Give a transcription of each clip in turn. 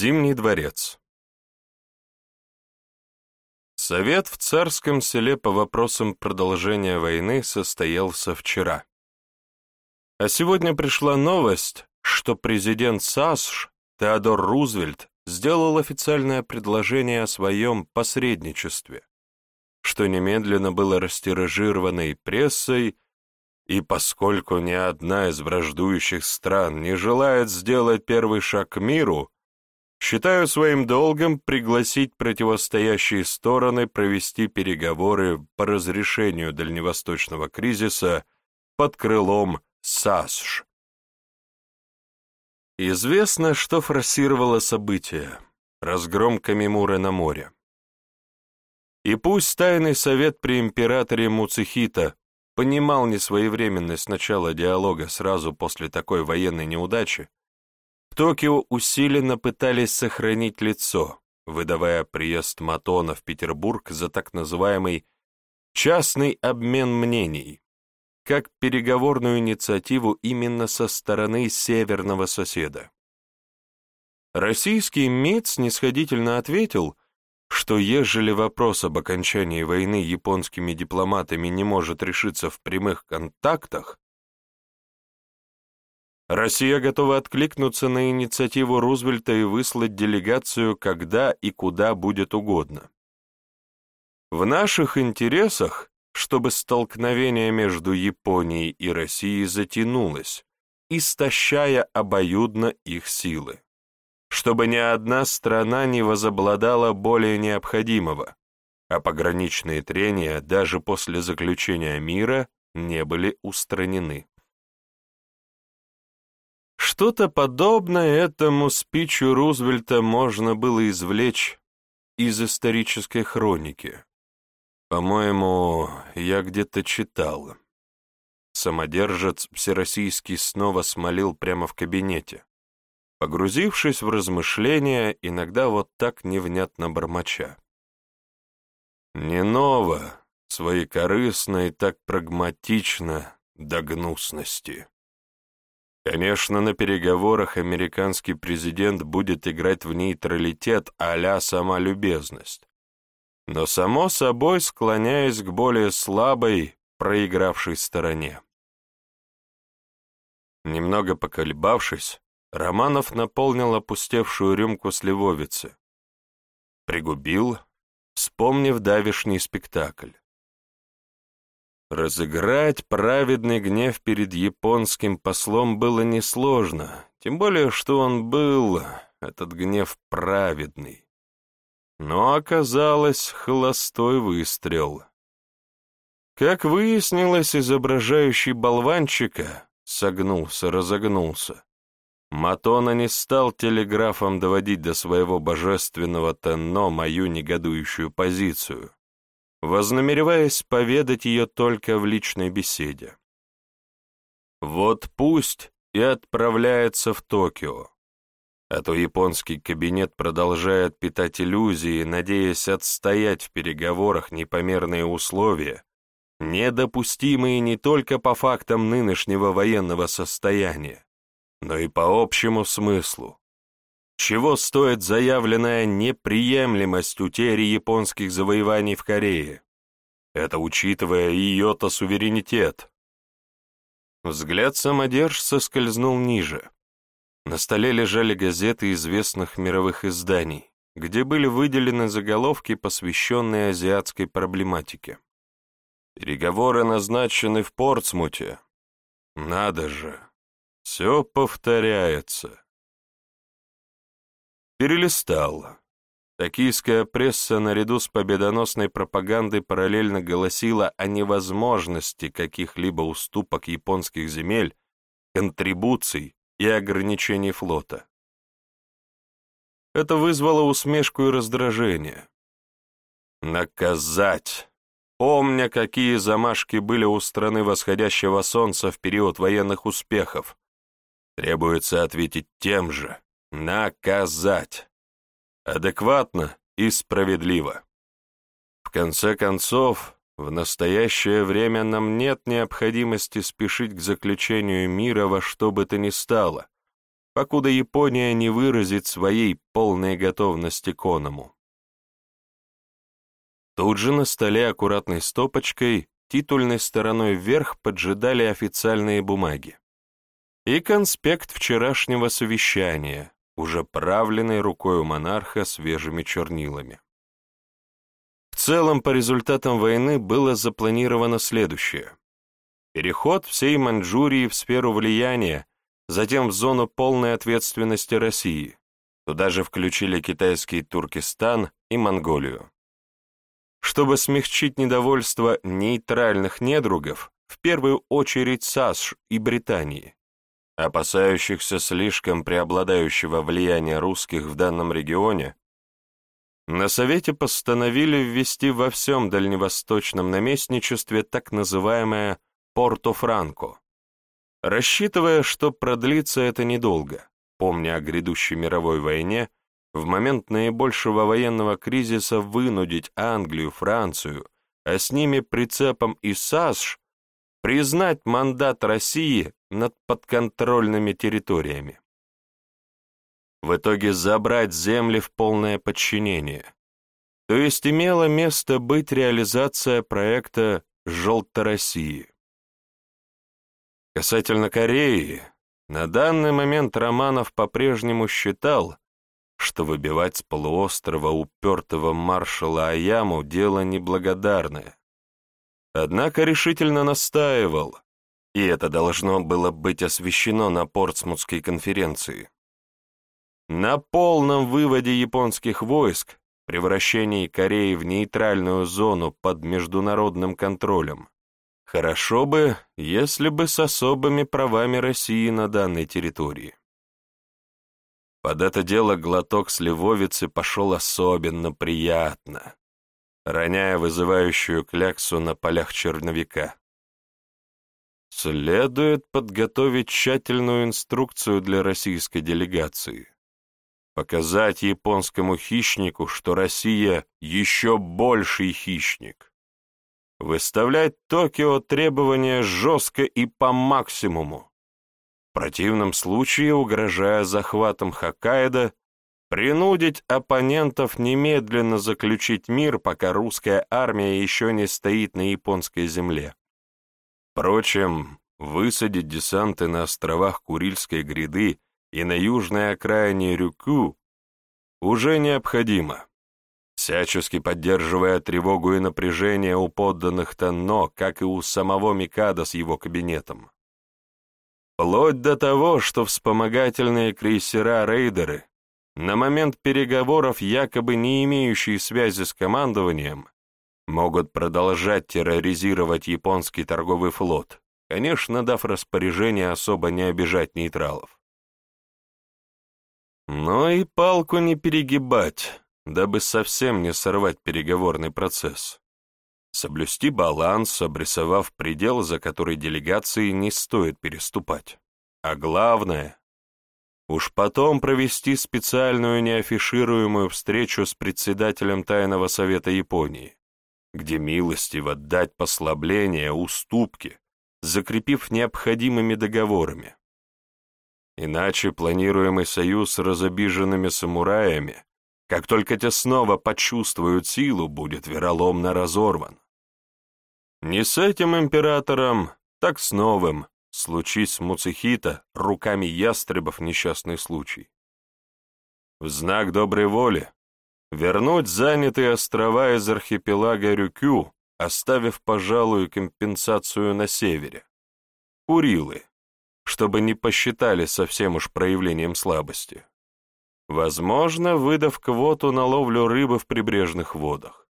Зимний дворец. Совет в царском селе по вопросам продолжения войны состоялся вчера. А сегодня пришла новость, что президент САСШ Теодор Рузвельт сделал официальное предложение о своем посредничестве, что немедленно было растиражировано и прессой, и поскольку ни одна из враждующих стран не желает сделать первый шаг к миру, Считаю своим долгом пригласить противостоящие стороны провести переговоры по разрешению дальневосточного кризиса под крылом САСШ. Известно, что форсировало события – разгром Камимуры на море. И пусть тайный совет при императоре Муцихита понимал несвоевременность начала диалога сразу после такой военной неудачи, Токио усиленно пытались сохранить лицо, выдавая приезд Матона в Петербург за так называемый «частный обмен мнений», как переговорную инициативу именно со стороны северного соседа. Российский МИД снисходительно ответил, что ежели вопрос об окончании войны японскими дипломатами не может решиться в прямых контактах, Россия готова откликнуться на инициативу Рузвельта и выслать делегацию когда и куда будет угодно. В наших интересах, чтобы столкновение между Японией и Россией затянулось, истощая обоюдно их силы, чтобы ни одна страна не возобладала более необходимого, а пограничные трения даже после заключения мира не были устранены. Что-то подобное этому спичу Рузвельта можно было извлечь из исторической хроники. По-моему, я где-то читал. Самодержец Всероссийский снова смолил прямо в кабинете, погрузившись в размышления, иногда вот так невнятно бормоча. Не ново, своекорыстно и так прагматично до гнусности. Конечно, на переговорах американский президент будет играть в нейтралитет а сама любезность, но, само собой, склоняясь к более слабой, проигравшей стороне. Немного поколебавшись, Романов наполнил опустевшую рюмку сливовицы, пригубил, вспомнив давишний спектакль. Разыграть праведный гнев перед японским послом было несложно, тем более, что он был, этот гнев, праведный. Но оказалось холостой выстрел. Как выяснилось, изображающий болванчика согнулся, разогнулся. Матона не стал телеграфом доводить до своего божественного Тенно мою негодующую позицию вознамереваясь поведать ее только в личной беседе. Вот пусть и отправляется в Токио, а то японский кабинет продолжает питать иллюзии, надеясь отстоять в переговорах непомерные условия, недопустимые не только по фактам нынешнего военного состояния, но и по общему смыслу. Чего стоит заявленная неприемлемость утери японских завоеваний в Корее? Это учитывая ее-то суверенитет. Взгляд самодержца скользнул ниже. На столе лежали газеты известных мировых изданий, где были выделены заголовки, посвященные азиатской проблематике. Переговоры назначены в Портсмуте. Надо же, все повторяется. Перелистал. Токийская пресса наряду с победоносной пропагандой параллельно голосила о невозможности каких-либо уступок японских земель, контрибуций и ограничений флота. Это вызвало усмешку и раздражение. Наказать! Помня, какие замашки были у страны восходящего солнца в период военных успехов, требуется ответить тем же. Наказать. Адекватно и справедливо. В конце концов, в настоящее время нам нет необходимости спешить к заключению мира во что бы то ни стало, покуда Япония не выразит своей полной готовности к оному. Тут же на столе аккуратной стопочкой, титульной стороной вверх поджидали официальные бумаги. И конспект вчерашнего совещания, уже правленный рукой у монарха свежими чернилами. В целом, по результатам войны было запланировано следующее. Переход всей Маньчжурии в сферу влияния, затем в зону полной ответственности России. Туда же включили китайский Туркестан и Монголию. Чтобы смягчить недовольство нейтральных недругов, в первую очередь САСШ и Британии, опасающихся слишком преобладающего влияния русских в данном регионе, на Совете постановили ввести во всем дальневосточном наместничестве так называемое Порто-Франко, рассчитывая, что продлится это недолго, помня о грядущей мировой войне, в момент наибольшего военного кризиса вынудить Англию, Францию, а с ними прицепом и САСШ, признать мандат России над подконтрольными территориями в итоге забрать земли в полное подчинение. То есть имела место быть реализация проекта «Желтороссии». Касательно Кореи, на данный момент Романов по-прежнему считал, что выбивать с полуострова упертого маршала Аяму дело неблагодарное. Однако решительно настаивал, и это должно было быть освещено на Портсмутской конференции на полном выводе японских войск, превращении Кореи в нейтральную зону под международным контролем. Хорошо бы, если бы с особыми правами России на данной территории. Под это дело глоток сливовицы пошел особенно приятно, роняя вызывающую кляксу на полях черновика. Следует подготовить тщательную инструкцию для российской делегации показать японскому хищнику, что Россия еще больший хищник. Выставлять Токио требования жестко и по максимуму. В противном случае, угрожая захватом Хоккайдо, принудить оппонентов немедленно заключить мир, пока русская армия еще не стоит на японской земле. Впрочем, высадить десанты на островах Курильской гряды и на южной окраине Рюкю уже необходимо, всячески поддерживая тревогу и напряжение у подданных Танно, как и у самого Микада с его кабинетом. Вплоть до того, что вспомогательные крейсера-рейдеры, на момент переговоров якобы не имеющие связи с командованием, могут продолжать терроризировать японский торговый флот, конечно, дав распоряжение особо не обижать нейтралов. Но и палку не перегибать, дабы совсем не сорвать переговорный процесс. Соблюсти баланс, обрисовав предел, за который делегации не стоит переступать. А главное, уж потом провести специальную неафишируемую встречу с председателем Тайного Совета Японии, где милостиво дать послабления, уступки, закрепив необходимыми договорами. Иначе планируемый союз с разобиженными самураями, как только те снова почувствуют силу, будет вероломно разорван. Не с этим императором, так с новым, случись с Муцихита, руками ястребов несчастный случай. В знак доброй воли вернуть занятые острова из архипелага Рюкю, оставив, пожалуй, компенсацию на севере. Курилы, чтобы не посчитали совсем уж проявлением слабости. Возможно, выдав квоту на ловлю рыбы в прибрежных водах.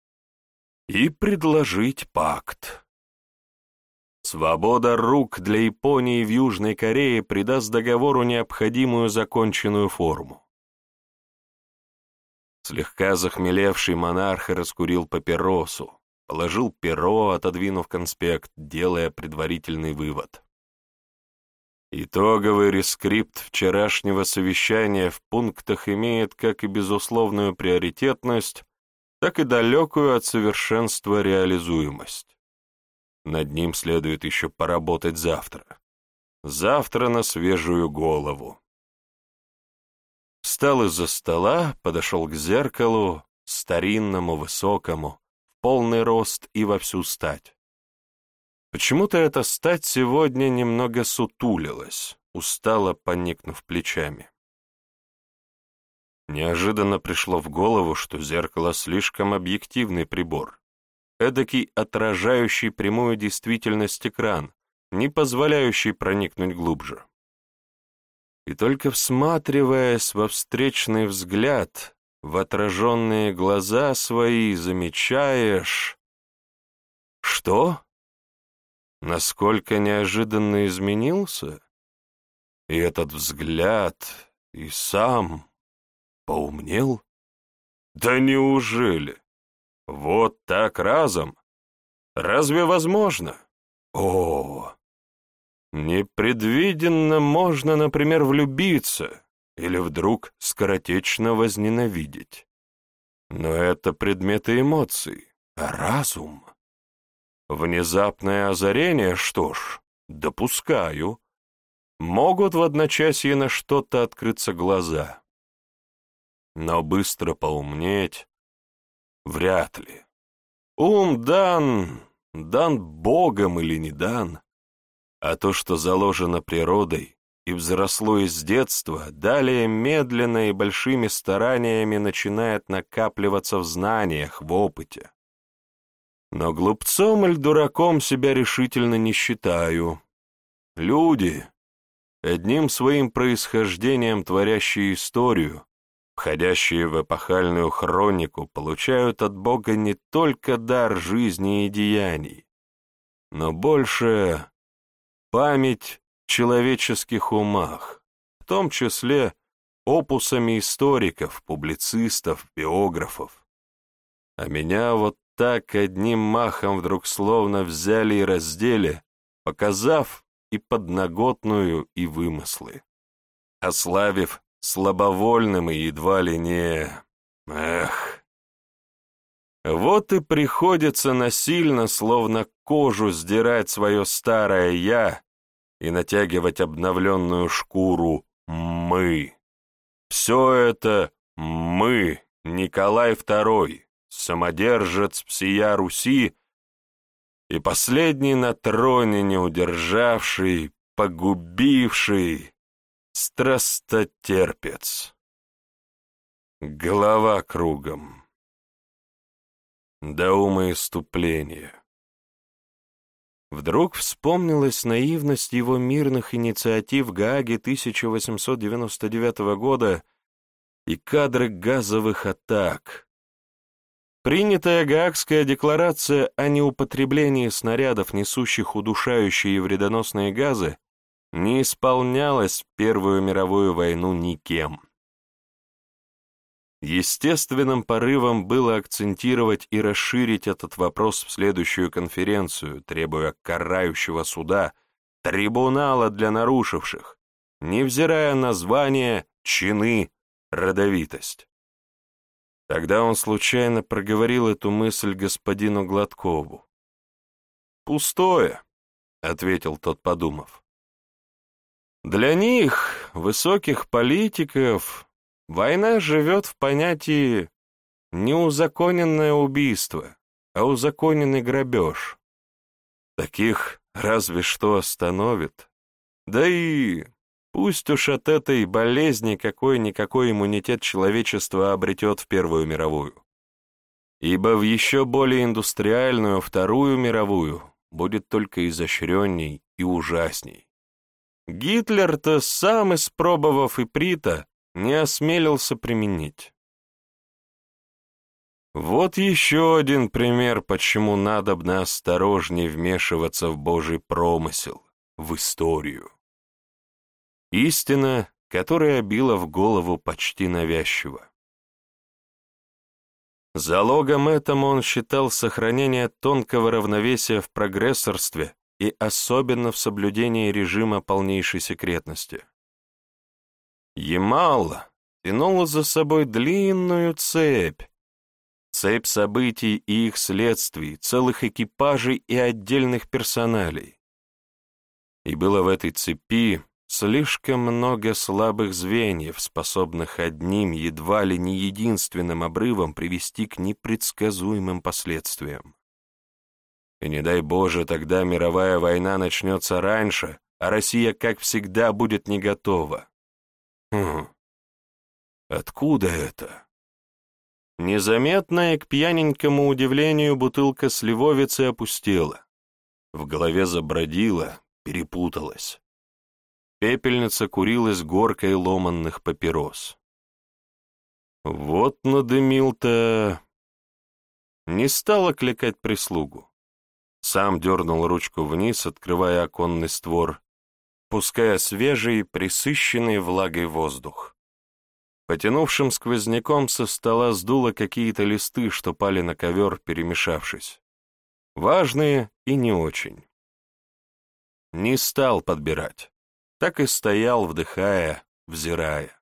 И предложить пакт. Свобода рук для Японии в Южной Корее придаст договору необходимую законченную форму. Слегка захмелевший монарх раскурил папиросу, положил перо, отодвинув конспект, делая предварительный вывод. Итоговый рескрипт вчерашнего совещания в пунктах имеет как и безусловную приоритетность, так и далекую от совершенства реализуемость. Над ним следует еще поработать завтра. Завтра на свежую голову. Встал из-за стола, подошел к зеркалу, старинному, высокому, в полный рост и во всю стать. Почему-то эта стать сегодня немного сутулилась, устало поникнув плечами. Неожиданно пришло в голову, что зеркало слишком объективный прибор, эдакий отражающий прямую действительность экран, не позволяющий проникнуть глубже. И только всматриваясь во встречный взгляд, в отраженные глаза свои, замечаешь... Что? Насколько неожиданно изменился? И этот взгляд, и сам поумнел? Да неужели? Вот так разом? Разве возможно? О, Непредвиденно можно, например, влюбиться или вдруг скоротечно возненавидеть. Но это предметы эмоций, а разум... Внезапное озарение, что ж, допускаю. Могут в одночасье на что-то открыться глаза. Но быстро поумнеть вряд ли. Ум дан, дан Богом или не дан, а то, что заложено природой и взросло из детства, далее медленно и большими стараниями начинает накапливаться в знаниях, в опыте. Но глупцом или дураком себя решительно не считаю. Люди, одним своим происхождением творящие историю, входящие в эпохальную хронику, получают от Бога не только дар жизни и деяний, но больше память человеческих умах, в том числе опусами историков, публицистов, биографов. А меня вот так одним махом вдруг словно взяли и раздели, показав и подноготную, и вымыслы, ославив слабовольным и едва ли не... Эх... Вот и приходится насильно, словно кожу, сдирать свое старое «я» и натягивать обновленную шкуру «мы». Все это «мы», Николай II, самодержец всея Руси и последний на троне не удержавший, погубивший, страстотерпец. Голова кругом. До ума иступления. Вдруг вспомнилась наивность его мирных инициатив Гааги 1899 года и кадры газовых атак. Принятая Гаагская декларация о неупотреблении снарядов, несущих удушающие и вредоносные газы, не исполнялась в Первую мировую войну никем. Естественным порывом было акцентировать и расширить этот вопрос в следующую конференцию, требуя карающего суда, трибунала для нарушивших, невзирая на звание, чины, родовитость. Тогда он случайно проговорил эту мысль господину Гладкову. «Пустое», — ответил тот, подумав. «Для них, высоких политиков, Война живет в понятии не узаконенное убийство, а узаконенный грабеж. Таких разве что остановит. Да и пусть уж от этой болезни какой-никакой иммунитет человечества обретет в Первую мировую. Ибо в еще более индустриальную Вторую мировую будет только изощренней и ужасней. Гитлер-то сам, испробовав и Прита, не осмелился применить. Вот еще один пример, почему надобно осторожнее вмешиваться в Божий промысел, в историю. Истина, которая била в голову почти навязчиво. Залогом этому он считал сохранение тонкого равновесия в прогрессорстве и особенно в соблюдении режима полнейшей секретности. Ямал тянула за собой длинную цепь, цепь событий и их следствий, целых экипажей и отдельных персоналей. И было в этой цепи слишком много слабых звеньев, способных одним, едва ли не единственным обрывом привести к непредсказуемым последствиям. И не дай Боже, тогда мировая война начнется раньше, а Россия, как всегда, будет не готова. Хм. Откуда это? Незаметная к пьяненькому удивлению бутылка сливовицы опустела. В голове забродила, перепуталась. Пепельница курилась горкой ломанных папирос. Вот надымил-то... Не стал окликать прислугу. Сам дернул ручку вниз, открывая оконный створ, пуская свежий, присыщенный влагой воздух. Потянувшим сквозняком со стола сдуло какие-то листы, что пали на ковер, перемешавшись. Важные и не очень. Не стал подбирать. Так и стоял, вдыхая, взирая.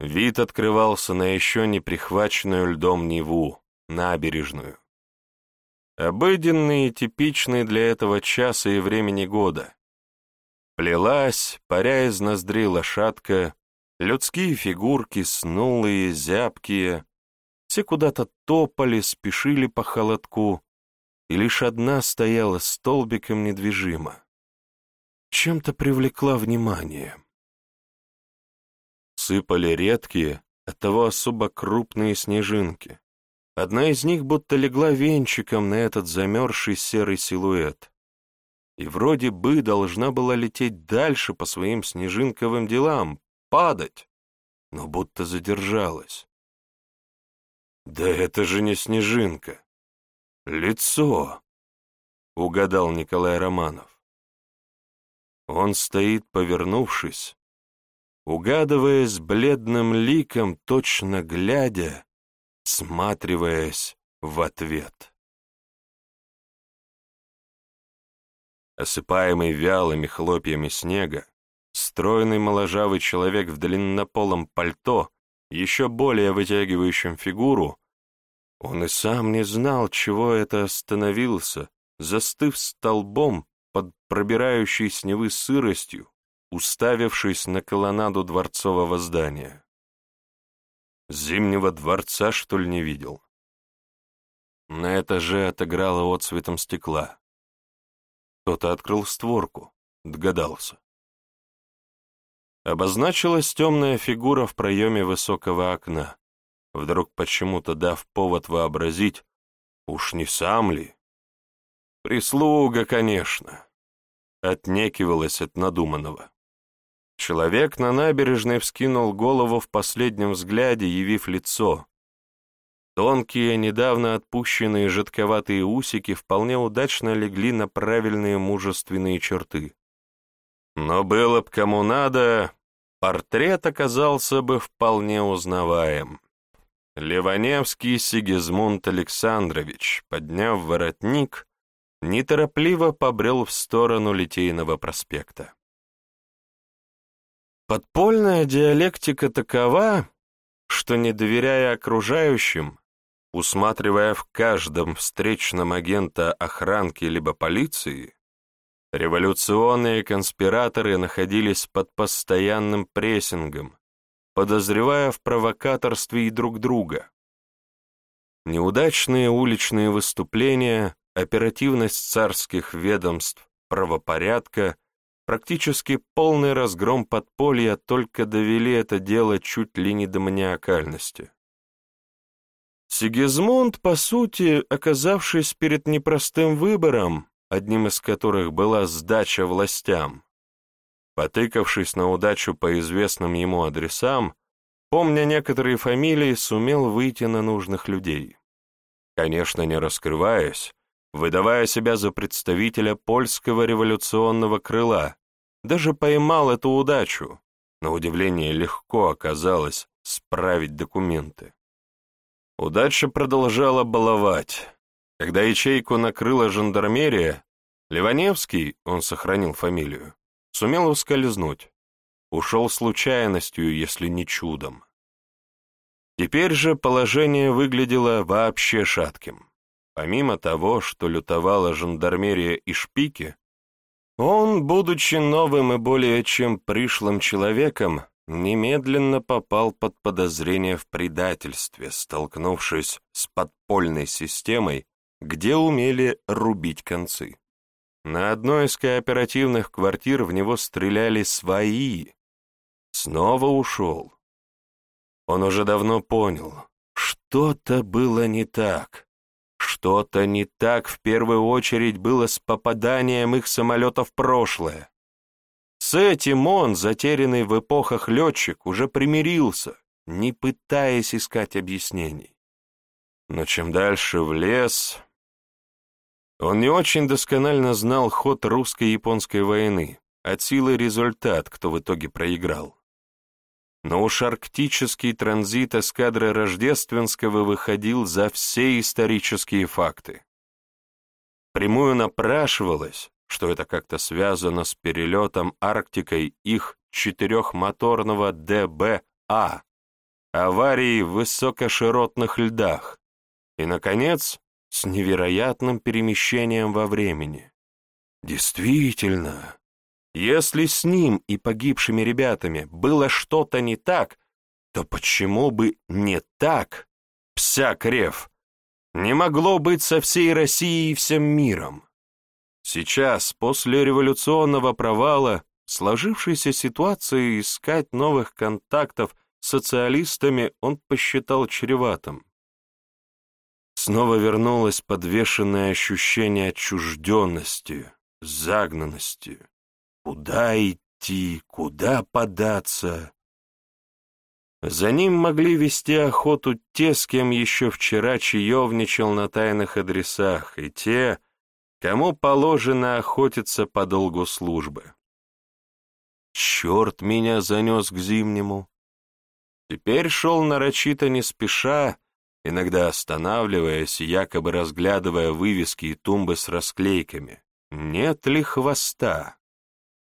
Вид открывался на еще не прихваченную льдом Неву, набережную. Обыденный и типичный для этого часа и времени года. Плелась, паря из ноздри лошадка, людские фигурки, снулые, зябкие, все куда-то топали, спешили по холодку, и лишь одна стояла столбиком недвижимо. Чем-то привлекла внимание. Сыпали редкие, оттого особо крупные снежинки. Одна из них будто легла венчиком на этот замерзший серый силуэт. И вроде бы должна была лететь дальше по своим снежинковым делам, падать, но будто задержалась. «Да это же не снежинка! Лицо!» — угадал Николай Романов. Он стоит, повернувшись, угадываясь бледным ликом, точно глядя, всматриваясь в ответ. Осыпаемый вялыми хлопьями снега, стройный моложавый человек в длиннополом пальто, еще более вытягивающем фигуру, он и сам не знал, чего это остановился, застыв столбом под пробирающей с сыростью, уставившись на колоннаду дворцового здания. Зимнего дворца, что ли, не видел? На этаже отыграло отцветом стекла. Кто-то открыл створку, догадался. Обозначилась темная фигура в проеме высокого окна, вдруг почему-то дав повод вообразить, уж не сам ли? Прислуга, конечно, отнекивалась от надуманного. Человек на набережной вскинул голову в последнем взгляде, явив лицо. Тонкие, недавно отпущенные жидковатые усики вполне удачно легли на правильные мужественные черты. Но было б кому надо, портрет оказался бы вполне узнаваем. Ливаневский Сигизмунд Александрович, подняв воротник, неторопливо побрел в сторону Литейного проспекта. Подпольная диалектика такова, что, не доверяя окружающим, усматривая в каждом встречном агента охранки либо полиции, революционные конспираторы находились под постоянным прессингом, подозревая в провокаторстве и друг друга. Неудачные уличные выступления, оперативность царских ведомств, правопорядка Практически полный разгром подполья только довели это дело чуть ли не до маниакальности. Сигизмунд, по сути, оказавшись перед непростым выбором, одним из которых была сдача властям, потыкавшись на удачу по известным ему адресам, помня некоторые фамилии, сумел выйти на нужных людей. Конечно, не раскрываясь, выдавая себя за представителя польского революционного крыла, даже поймал эту удачу. На удивление легко оказалось справить документы. Удача продолжала баловать. Когда ячейку накрыла жандармерия, Ливаневский, он сохранил фамилию, сумел ускользнуть. Ушел случайностью, если не чудом. Теперь же положение выглядело вообще шатким. Помимо того, что лютовала жандармерия и шпики, Он, будучи новым и более чем пришлым человеком, немедленно попал под подозрение в предательстве, столкнувшись с подпольной системой, где умели рубить концы. На одной из кооперативных квартир в него стреляли свои. Снова ушел. Он уже давно понял, что-то было не так. Что-то не так в первую очередь было с попаданием их самолета в прошлое. С этим он, затерянный в эпохах летчик, уже примирился, не пытаясь искать объяснений. Но чем дальше в лес... Он не очень досконально знал ход русско-японской войны, от силы результат, кто в итоге проиграл. Но уж арктический транзит эскадры Рождественского выходил за все исторические факты. Прямую напрашивалось, что это как-то связано с перелетом Арктикой их четырехмоторного ДБА, аварией в высокоширотных льдах и, наконец, с невероятным перемещением во времени. Действительно, если с ним и погибшими ребятами было что-то не так, то почему бы не так, псякрев, не могло быть со всей Россией и всем миром? Сейчас, после революционного провала, сложившейся ситуации искать новых контактов с социалистами он посчитал чреватым. Снова вернулось подвешенное ощущение отчужденности, загнанности. Куда идти, куда податься? За ним могли вести охоту те, с кем еще вчера чаевничал на тайных адресах, и те, кому положено охотиться по долгу службы. Черт меня занес к зимнему. Теперь шел нарочито не спеша, иногда останавливаясь и якобы разглядывая вывески и тумбы с расклейками. Нет ли хвоста?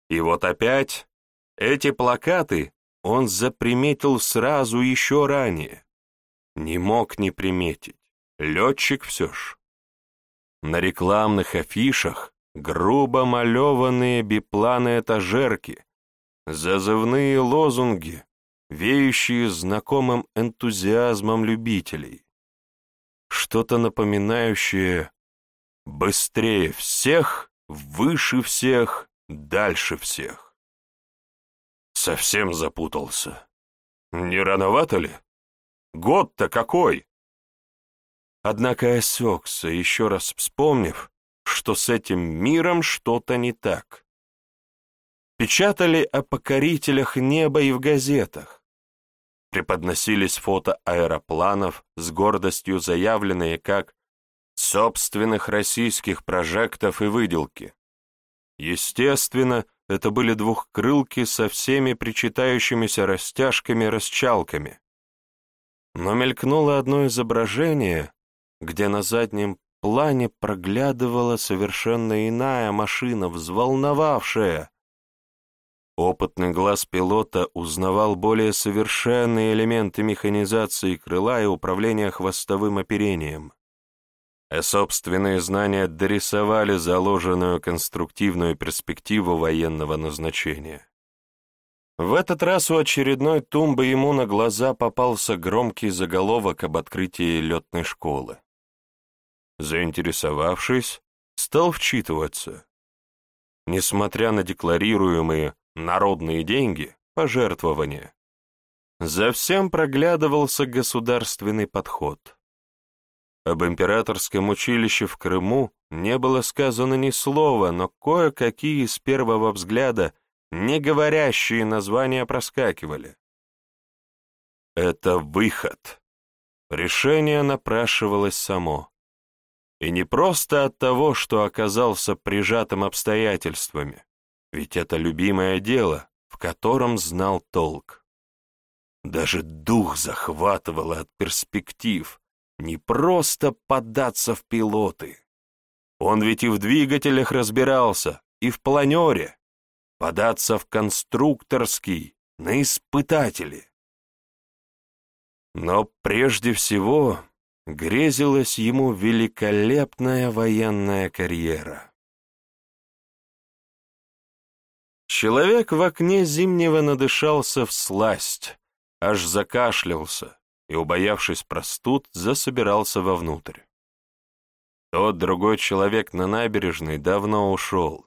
И вот опять эти плакаты он заприметил сразу еще ранее. Не мог не приметить. Летчик все ж. На рекламных афишах грубо малеванные бипланы-этажерки, зазывные лозунги, веющие знакомым энтузиазмом любителей. Что-то напоминающее «быстрее всех, выше всех, дальше всех». Совсем запутался. Не рановато ли? Год-то какой? Однако осекся, еще раз вспомнив, что с этим миром что-то не так. Печатали о покорителях неба и в газетах. Преподносились фото аэропланов, с гордостью заявленные как собственных российских прожектов и выделки. Естественно, это были двухкрылки со всеми причитающимися растяжками-расчалками. Но мелькнуло одно изображение, где на заднем плане проглядывала совершенно иная машина, взволновавшая. Опытный глаз пилота узнавал более совершенные элементы механизации крыла и управления хвостовым оперением. А собственные знания дорисовали заложенную конструктивную перспективу военного назначения. В этот раз у очередной тумбы ему на глаза попался громкий заголовок об открытии летной школы. Заинтересовавшись, стал вчитываться. Несмотря на декларируемые народные деньги, пожертвования, за всем проглядывался государственный подход. Об императорском училище в Крыму не было сказано ни слова, но кое-какие с первого взгляда не говорящие названия проскакивали. Это выход. Решение напрашивалось само. И не просто от того, что оказался прижатым обстоятельствами, ведь это любимое дело, в котором знал толк. Даже дух захватывало от перспектив, не просто податься в пилоты. Он ведь и в двигателях разбирался, и в планере. Податься в конструкторский, на испытатели. Но прежде всего грезилась ему великолепная военная карьера. Человек в окне зимнего надышался в сласть, аж закашлялся и, убоявшись простуд, засобирался вовнутрь. Тот другой человек на набережной давно ушел.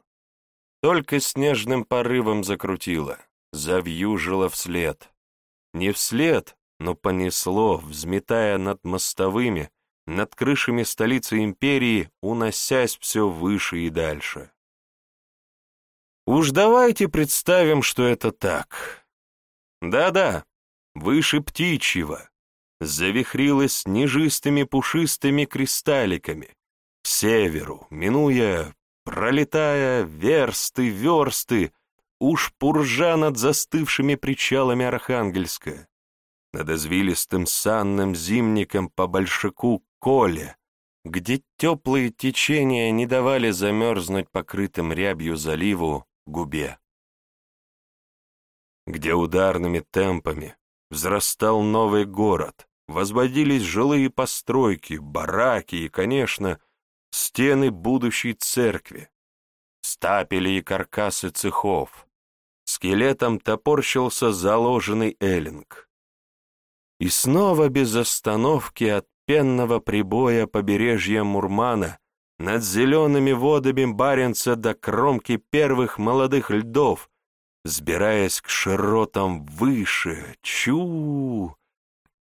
Только снежным порывом закрутило, завьюжило вслед. Не вслед, но понесло, взметая над мостовыми, над крышами столицы империи, уносясь все выше и дальше. Уж давайте представим, что это так. Да-да, выше птичьего, завихрилась снежистыми пушистыми кристалликами, к северу, минуя, пролетая версты, версты, уж пуржа над застывшими причалами Архангельска, над извилистым санным зимником по большаку Коле, где теплые течения не давали замерзнуть покрытым рябью заливу губе, где ударными темпами взрастал новый город, возводились жилые постройки, бараки и, конечно, стены будущей церкви, стапели и каркасы цехов. Скелетом топорщился заложенный эллинг. И снова без остановки от пенного прибоя побережья Мурмана над зелеными водами Баренца до кромки первых молодых льдов, сбираясь к широтам выше, чу,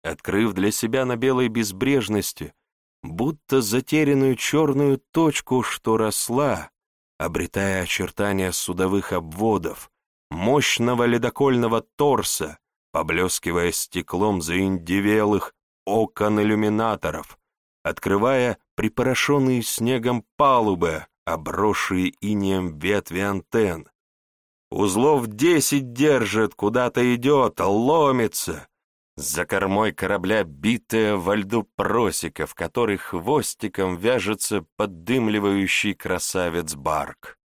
открыв для себя на белой безбрежности, будто затерянную черную точку, что росла, обретая очертания судовых обводов, мощного ледокольного торса, поблескивая стеклом заиндивелых окон иллюминаторов, открывая припорошенные снегом палубы, обросшие инеем ветви антенн. Узлов десять держит, куда-то идет, ломится. За кормой корабля битая во льду просека, в который хвостиком вяжется поддымливающий красавец Барк.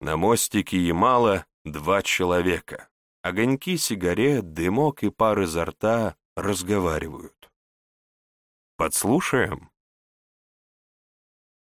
На мостике Ямала два человека. Огоньки сигарет, дымок и пар изо рта разговаривают. Подслушаем?